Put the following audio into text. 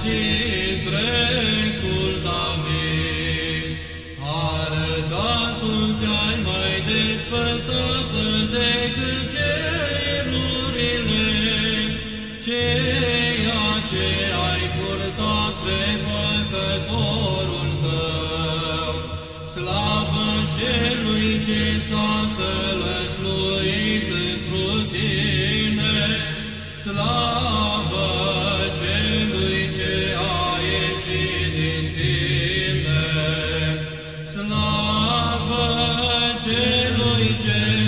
și-ți dreptul, David, arătatul te-ai mai desfătat decât cerurile, ceea ce ai purtat pe făcătorul tău. Slavă celui ce s-a sălășluit într tine, slavă slavă celui ce